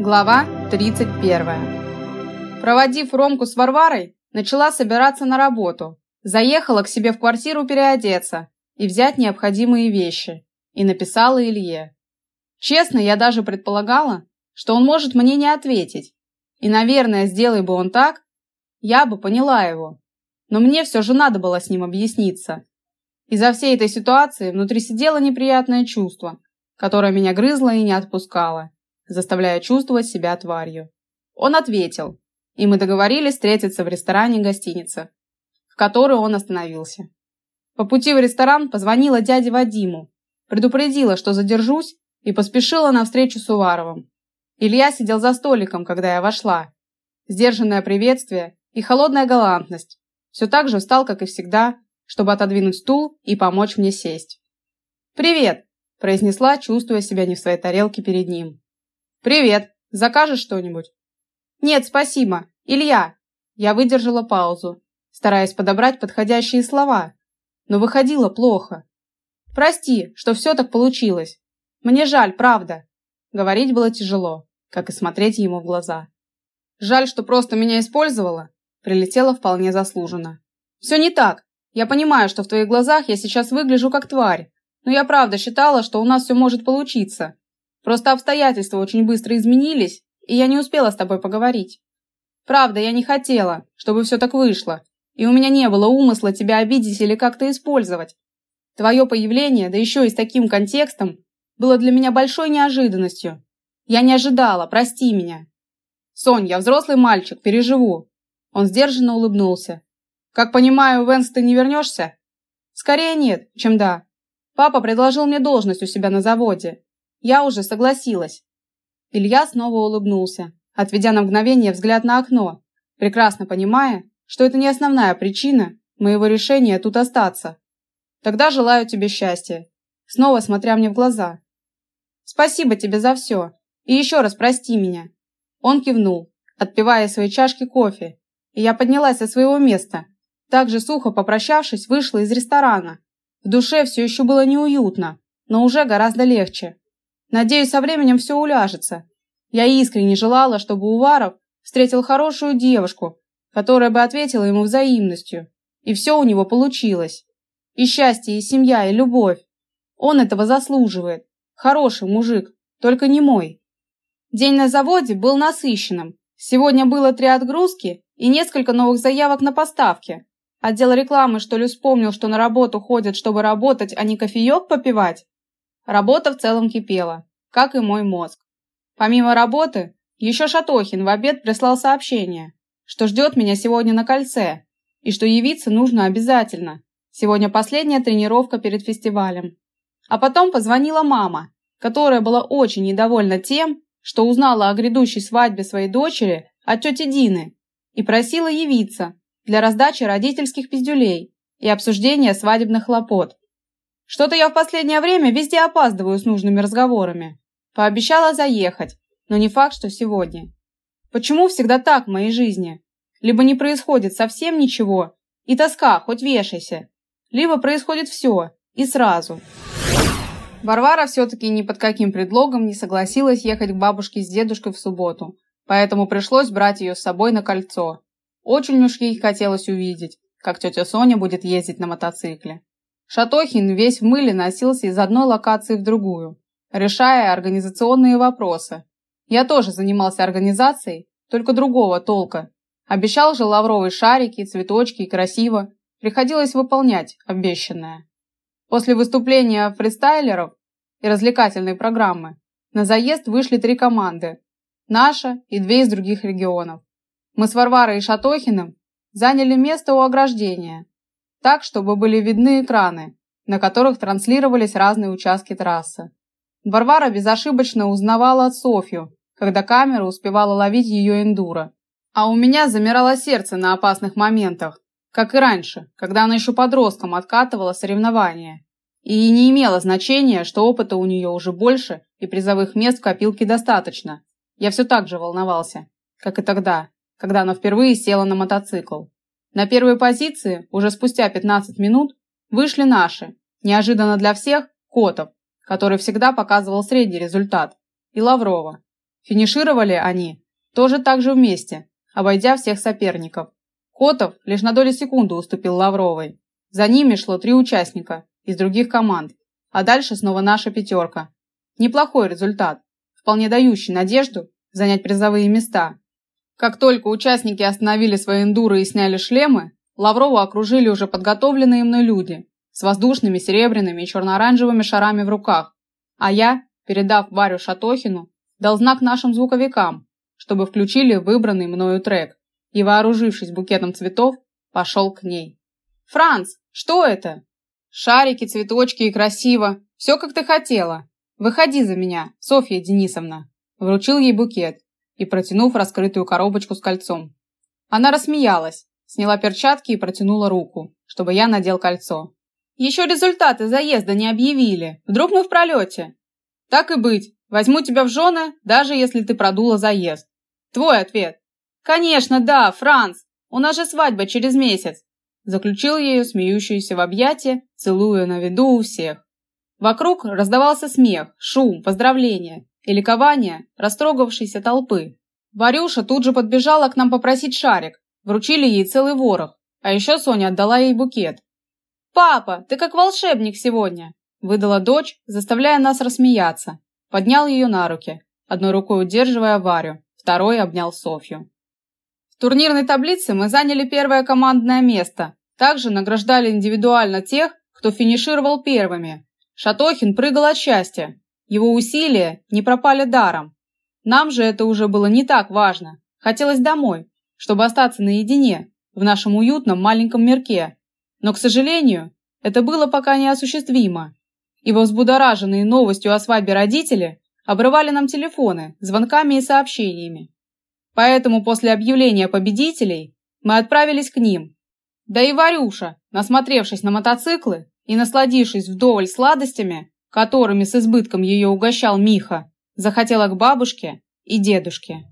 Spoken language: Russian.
Глава 31. Проводив Ромку с Варварой, начала собираться на работу. Заехала к себе в квартиру переодеться и взять необходимые вещи. И написала Илье. Честно, я даже предполагала, что он может мне не ответить. И, наверное, сделай бы он так, я бы поняла его. Но мне все же надо было с ним объясниться. Из-за всей этой ситуации внутри сидело неприятное чувство, которое меня грызло и не отпускало, заставляя чувствовать себя тварью. Он ответил, и мы договорились встретиться в ресторане гостиницы, в которой он остановился. По пути в ресторан позвонила дяде Вадиму, предупредила, что задержусь, и поспешила на встречу с Уваровым. Илья сидел за столиком, когда я вошла. Сдержанное приветствие и холодная галантность. Все так же встал, как и всегда, чтобы отодвинуть стул и помочь мне сесть. «Привет!» – произнесла, чувствуя себя не в своей тарелке перед ним. «Привет! Закажешь что-нибудь?» «Нет, спасибо. Илья!» Я выдержала паузу, стараясь подобрать подходящие слова, но выходило плохо. «Прости, что все так получилось. Мне жаль, правда». Говорить было тяжело, как и смотреть ему в глаза. «Жаль, что просто меня использовала», прилетела вполне заслуженно. «Все не так. Я понимаю, что в твоих глазах я сейчас выгляжу как тварь, но я правда считала, что у нас все может получиться. Просто обстоятельства очень быстро изменились, и я не успела с тобой поговорить. Правда, я не хотела, чтобы все так вышло, и у меня не было умысла тебя обидеть или как-то использовать. Твое появление, да еще и с таким контекстом, было для меня большой неожиданностью. Я не ожидала, прости меня. Сонь, я взрослый мальчик, переживу. Он сдержанно улыбнулся. Как понимаю, в Энс ты не вернешься? Скорее нет, чем да. Папа предложил мне должность у себя на заводе. Я уже согласилась. Илья снова улыбнулся, отведя на мгновение взгляд на окно, прекрасно понимая, что это не основная причина моего решения тут остаться. Тогда желаю тебе счастья. Снова смотря мне в глаза. Спасибо тебе за все. И еще раз прости меня. Он кивнул, отпивая из своей чашки кофе, и я поднялась со своего места, также сухо попрощавшись, вышла из ресторана. В душе все еще было неуютно, но уже гораздо легче. Надеюсь, со временем все уляжется. Я искренне желала, чтобы Уваров встретил хорошую девушку, которая бы ответила ему взаимностью. И все у него получилось. И счастье, и семья, и любовь. Он этого заслуживает. Хороший мужик, только не мой. День на заводе был насыщенным. Сегодня было три отгрузки и несколько новых заявок на поставки. Отдел рекламы, что ли, вспомнил, что на работу ходят, чтобы работать, а не кофеек попивать? Работа в целом кипела, как и мой мозг. Помимо работы, еще Шатохин в обед прислал сообщение, что ждет меня сегодня на кольце, и что явиться нужно обязательно. Сегодня последняя тренировка перед фестивалем. А потом позвонила мама, которая была очень недовольна тем, что узнала о грядущей свадьбе своей дочери от тети Дины и просила явиться, для раздачи родительских пиздюлей и обсуждения свадебных хлопот. Что-то я в последнее время везде опаздываю с нужными разговорами. Пообещала заехать, но не факт, что сегодня. Почему всегда так в моей жизни? Либо не происходит совсем ничего, и тоска, хоть вешайся. Либо происходит все, и сразу. Варвара все-таки ни под каким предлогом не согласилась ехать к бабушке с дедушкой в субботу, поэтому пришлось брать ее с собой на кольцо. Очень уж ей хотелось увидеть, как тетя Соня будет ездить на мотоцикле. Шатохин весь в мыле носился из одной локации в другую, решая организационные вопросы. Я тоже занимался организацией, только другого толка. Обещал же лавровые шарики, цветочки и красиво. Приходилось выполнять обещанное. После выступления фристайлеров и развлекательной программы на заезд вышли три команды. Наша и две из других регионов. Мы с Варварой и Шатохиным заняли место у ограждения, так, чтобы были видны экраны, на которых транслировались разные участки трассы. Варвара безошибочно узнавала Софью, когда камера успевала ловить ее эндуро. А у меня замирало сердце на опасных моментах, как и раньше, когда она еще подростком откатывала соревнования. И не имело значения, что опыта у нее уже больше и призовых мест в копилке достаточно. Я все так же волновался, как и тогда, когда она впервые села на мотоцикл. На первой позиции, уже спустя 15 минут, вышли наши, неожиданно для всех, Котов, который всегда показывал средний результат, и Лаврова. Финишировали они тоже так же вместе, обойдя всех соперников. Котов лишь на долю секунды уступил Лавровой. За ними шло три участника из других команд, а дальше снова наша пятерка. Неплохой результат, вполне дающий надежду занять призовые места. Как только участники остановили свои эндуры и сняли шлемы, Лаврову окружили уже подготовленные мной люди с воздушными серебряными и черно-оранжевыми шарами в руках, а я, передав Варю Шатохину, дал знак нашим звуковикам, чтобы включили выбранный мною трек и, вооружившись букетом цветов, пошел к ней. «Франц, что это?» «Шарики, цветочки и красиво. Все, как ты хотела. Выходи за меня, Софья Денисовна». Вручил ей букет и протянув раскрытую коробочку с кольцом. Она рассмеялась, сняла перчатки и протянула руку, чтобы я надел кольцо. «Еще результаты заезда не объявили. Вдруг мы в пролете?» «Так и быть. Возьму тебя в жены, даже если ты продула заезд. Твой ответ». «Конечно, да, Франц. У нас же свадьба через месяц. Заключил ее смеющуюся в объятия, целуя на виду у всех. Вокруг раздавался смех, шум, поздравления и ликование растрогавшейся толпы. Варюша тут же подбежала к нам попросить шарик, вручили ей целый ворох, а еще Соня отдала ей букет. «Папа, ты как волшебник сегодня!» выдала дочь, заставляя нас рассмеяться. Поднял ее на руки, одной рукой удерживая Варю, второй обнял Софью турнирной таблице мы заняли первое командное место. Также награждали индивидуально тех, кто финишировал первыми. Шатохин прыгал от счастья. Его усилия не пропали даром. Нам же это уже было не так важно. Хотелось домой, чтобы остаться наедине в нашем уютном маленьком мирке. Но, к сожалению, это было пока неосуществимо. И взбудораженные новостью о свадьбе родители обрывали нам телефоны звонками и сообщениями. Поэтому после объявления победителей мы отправились к ним. Да и Варюша, насмотревшись на мотоциклы и насладившись вдоволь сладостями, которыми с избытком ее угощал Миха, захотела к бабушке и дедушке.